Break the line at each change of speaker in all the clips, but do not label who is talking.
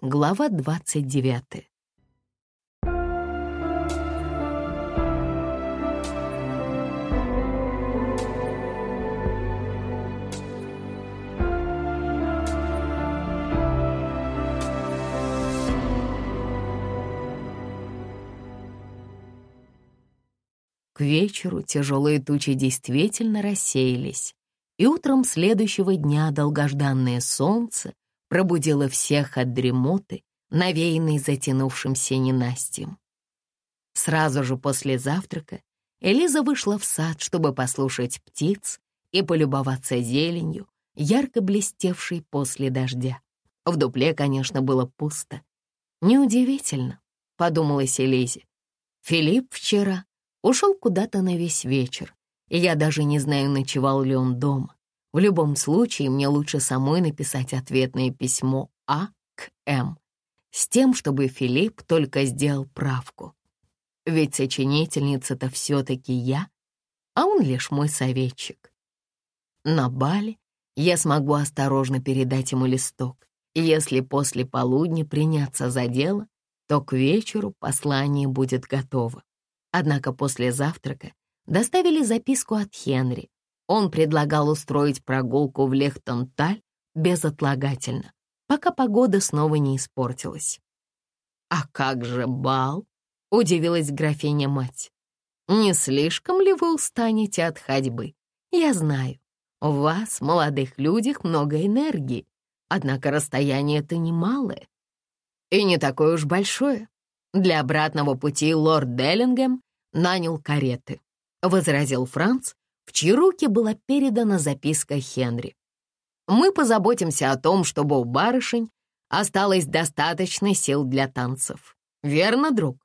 Глава 29. К вечеру тяжелые тучи действительно рассеялись, и утром следующего дня долгожданное солнце пробудило всех от дремоты, навеянной затянувшимся ненастьем. Сразу же после завтрака Элиза вышла в сад, чтобы послушать птиц и полюбоваться зеленью, ярко блестевшей после дождя. В дупле, конечно, было пусто. Неудивительно, подумалась Элизе. Филипп вчера ушел куда-то на весь вечер, и я даже не знаю, ночевал ли он дома. В любом случае, мне лучше самой написать ответное письмо А к М, с тем, чтобы Филипп только сделал правку. Ведь сочинительница-то все-таки я, а он лишь мой советчик. На бале я смогу осторожно передать ему листок, и если после полудня приняться за дело, то к вечеру послание будет готово. Однако после завтрака доставили записку от Хенри. Он предлагал устроить прогулку в Лехтонталь безотлагательно, пока погода снова не испортилась. «А как же бал?» — удивилась графиня-мать. «Не слишком ли вы устанете от ходьбы? Я знаю, у вас, молодых людях, много энергии, однако расстояние это немалое и не такое уж большое. Для обратного пути лорд Деллингем нанял кареты», — возразил Франц, в чьи руки была передана записка Хенри. «Мы позаботимся о том, чтобы у барышень осталось достаточно сил для танцев. Верно, друг?»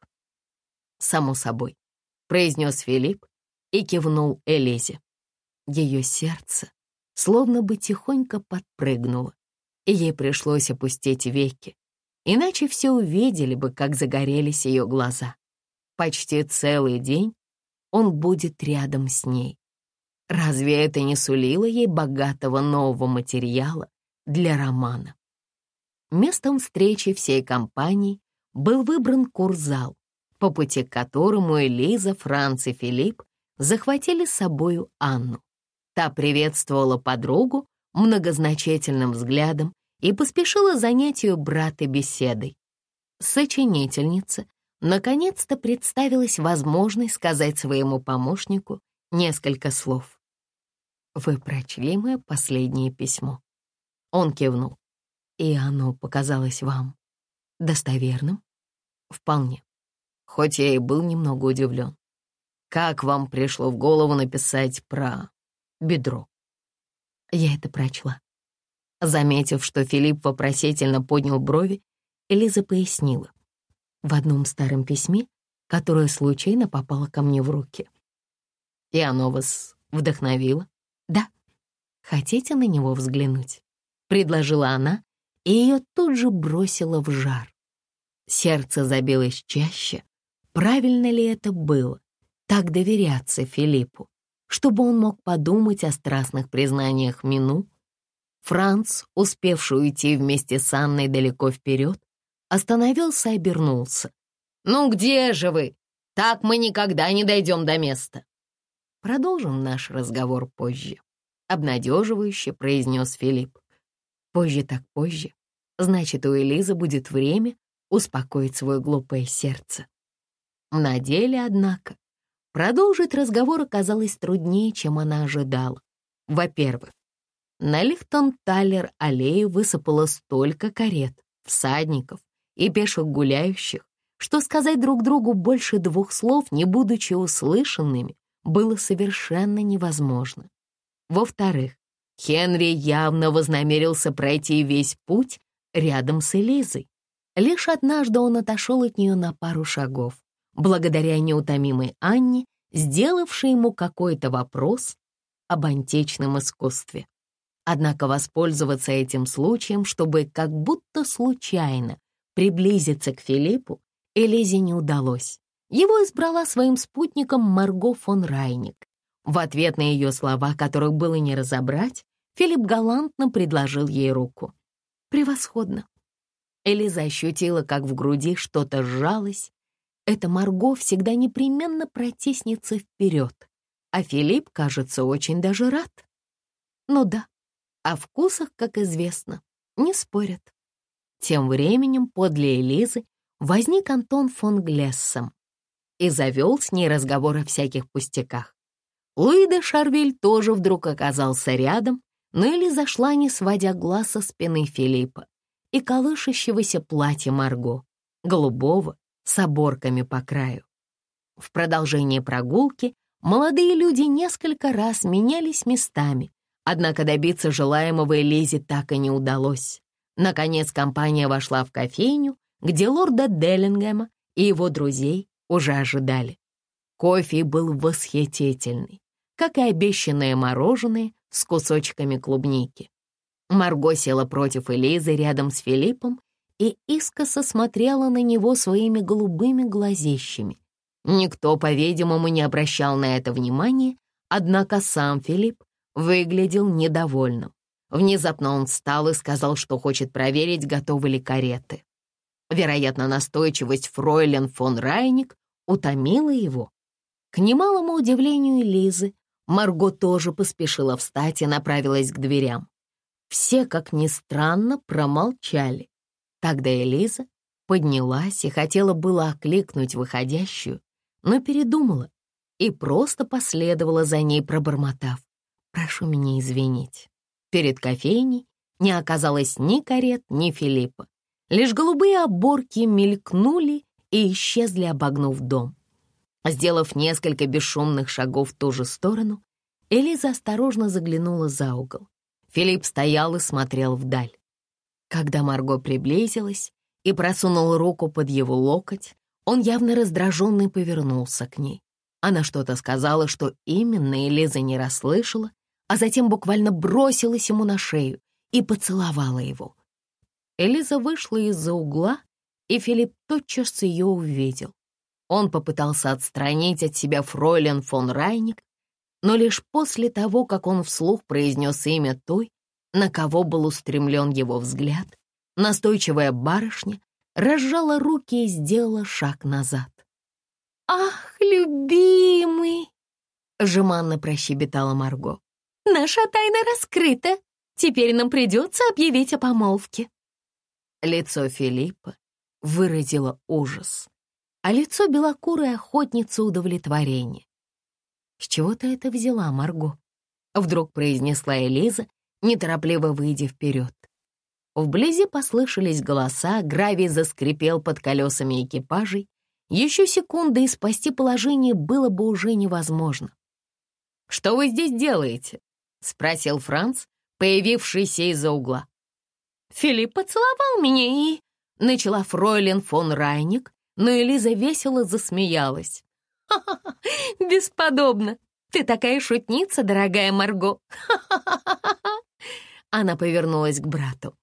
«Само собой», — произнес Филипп и кивнул Элизе. Ее сердце словно бы тихонько подпрыгнуло, и ей пришлось опустить веки, иначе все увидели бы, как загорелись ее глаза. Почти целый день он будет рядом с ней. Разве это не сулило ей богатого нового материала для романа? Местом встречи всей компании был выбран курзал, по пути к которому Элиза, Франц и Филипп захватили с собою Анну. Та приветствовала подругу многозначительным взглядом и поспешила занять ее брата беседой. Сочинительница наконец-то представилась возможность сказать своему помощнику несколько слов. «Вы прочли мое последнее письмо?» Он кивнул. «И оно показалось вам достоверным?» «Вполне. Хоть я и был немного удивлен. Как вам пришло в голову написать про бедро?» Я это прочла. Заметив, что Филипп вопросительно поднял брови, Элиза пояснила. В одном старом письме, которое случайно попало ко мне в руки. И оно вас вдохновило? Да. Хотите на него взглянуть? Предложила она, и ее тут же бросило в жар. Сердце забилось чаще. Правильно ли это было? Так доверяться Филиппу, чтобы он мог подумать о страстных признаниях Мину? Франц, успевший уйти вместе с Анной далеко вперед, остановился и обернулся. «Ну где же вы? Так мы никогда не дойдем до места». Продолжим наш разговор позже. Обнадеживающе произнес Филипп. Позже так позже. Значит, у Элизы будет время успокоить свое глупое сердце. На деле, однако, продолжить разговор оказалось труднее, чем она ожидала. Во-первых, на Лихтон-Таллер-аллею высыпало столько карет, всадников и пеших гуляющих, что сказать друг другу больше двух слов, не будучи услышанными, было совершенно невозможно. Во-вторых, Хенри явно вознамерился пройти весь путь рядом с Элизой. Лишь однажды он отошел от нее на пару шагов, благодаря неутомимой Анне, сделавшей ему какой-то вопрос об античном искусстве. Однако воспользоваться этим случаем, чтобы как будто случайно приблизиться к Филиппу, Элизе не удалось. Его избрала своим спутником Марго фон Райник. В ответ на ее слова, которых было не разобрать, Филипп галантно предложил ей руку. «Превосходно. Элиза ощутила, как в груди что-то сжалось. Эта Марго всегда непременно протиснется вперед, а Филипп, кажется, очень даже рад. Ну да, о вкусах, как известно, не спорят. Тем временем подле Элизы возник Антон фон Глессом и завел с ней разговор о всяких пустяках. Луи де Шарвель тоже вдруг оказался рядом, но Элиза шла, не сводя глаз со спины Филиппа и колышащегося платья Марго, голубого, с оборками по краю. В продолжении прогулки молодые люди несколько раз менялись местами, однако добиться желаемого Элизе так и не удалось. Наконец компания вошла в кофейню, где лорда Деллингема и его друзей уже ожидали. Кофе был восхитительный, как и обещанное мороженое с кусочками клубники. Марго села против Элизы рядом с Филиппом и искоса смотрела на него своими голубыми глазищами. Никто, по-видимому, не обращал на это внимания, однако сам Филипп выглядел недовольным. Внезапно он встал и сказал, что хочет проверить, готовы ли кареты. Вероятно, настойчивость фройлен фон Райник утомила его. К немалому удивлению Лизы, Марго тоже поспешила встать и направилась к дверям. Все, как ни странно, промолчали. Тогда Элиза поднялась и хотела было окликнуть выходящую, но передумала и просто последовала за ней, пробормотав. «Прошу меня извинить». Перед кофейней не оказалось ни карет, ни Филиппа. Лишь голубые оборки мелькнули и исчезли, обогнув дом. Сделав несколько бесшумных шагов в ту же сторону, Элиза осторожно заглянула за угол. Филипп стоял и смотрел вдаль. Когда Марго приблизилась и просунул руку под его локоть, он явно раздраженный повернулся к ней. Она что-то сказала, что именно Элиза не расслышала, а затем буквально бросилась ему на шею и поцеловала его. Элиза вышла из-за угла, и Филипп тотчас ее увидел. Он попытался отстранить от себя фройлен фон Райник, но лишь после того, как он вслух произнес имя той, на кого был устремлен его взгляд, настойчивая барышня разжала руки и сделала шаг назад. «Ах, любимый!» — жеманно прощебетала Марго. «Наша тайна раскрыта. Теперь нам придется объявить о помолвке». Лицо Филиппа выразило ужас, а лицо белокурой охотницы удовлетворение. «С чего ты это взяла, Марго?» — вдруг произнесла Элиза, неторопливо выйдя вперед. Вблизи послышались голоса, гравий заскрипел под колесами экипажей. Еще секунды и спасти положение было бы уже невозможно. «Что вы здесь делаете?» — спросил Франц, появившийся из-за угла. Филипп поцеловал меня и...» — начала фройлен фон Райник, но Элиза весело засмеялась. «Ха-ха-ха, бесподобно! Ты такая шутница, дорогая Марго! Ха-ха-ха!» Она повернулась к брату.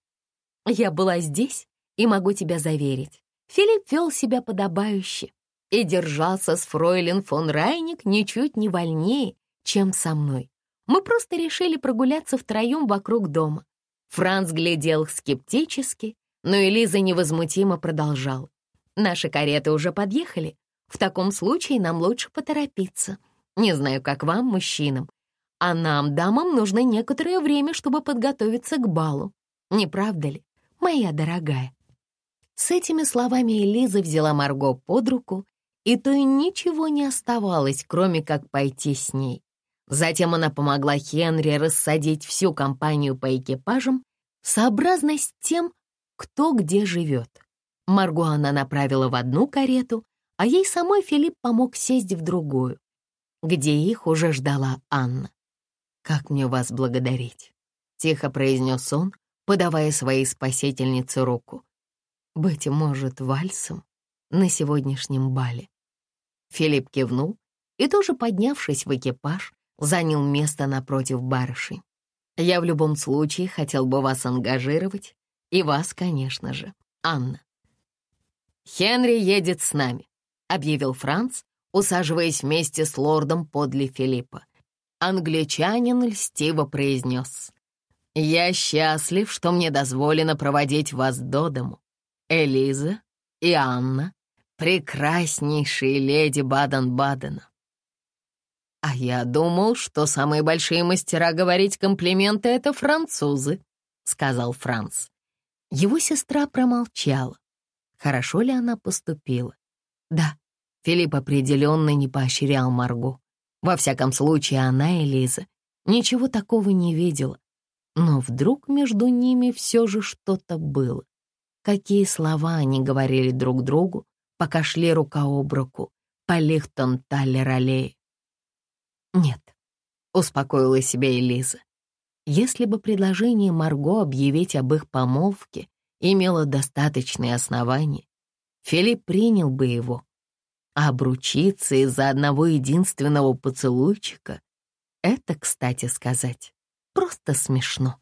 «Я была здесь и могу тебя заверить. Филипп вел себя подобающе и держался с фройлен фон Райник ничуть не вольнее, чем со мной. Мы просто решили прогуляться втроем вокруг дома. Франц глядел скептически, но Элиза невозмутимо продолжал. «Наши кареты уже подъехали. В таком случае нам лучше поторопиться. Не знаю, как вам, мужчинам, а нам, дамам, нужно некоторое время, чтобы подготовиться к балу. Не правда ли, моя дорогая?» С этими словами Элиза взяла Марго под руку, и то и ничего не оставалось, кроме как пойти с ней. Затем она помогла Хенри рассадить всю компанию по экипажам, сообразно с тем, кто где живет. Марго она направила в одну карету, а ей самой Филипп помог сесть в другую, где их уже ждала Анна. «Как мне вас благодарить?» — тихо произнес он, подавая своей спасительнице руку. «Быть может, вальсом на сегодняшнем бале». Филипп кивнул и, тоже поднявшись в экипаж, занял место напротив барыши. Я в любом случае хотел бы вас ангажировать, и вас, конечно же, Анна. «Хенри едет с нами», — объявил Франц, усаживаясь вместе с лордом подле Филиппа. Англичанин льстиво произнес. «Я счастлив, что мне дозволено проводить вас до дому. Элиза и Анна — прекраснейшие леди Баден-Бадена. А я думал, что самые большие мастера говорить комплименты — это французы, — сказал Франц. Его сестра промолчала. Хорошо ли она поступила? Да, Филипп определенно не поощрял Марго. Во всяком случае, она и Лиза ничего такого не видела. Но вдруг между ними все же что-то было. Какие слова они говорили друг другу, пока шли рука об руку по Лихтон-Таллер-аллее. «Нет», — успокоила себя Элиза. Если бы предложение Марго объявить об их помолвке имело достаточные основания, Филипп принял бы его. А обручиться из-за одного единственного поцелуйчика — это, кстати сказать, просто смешно.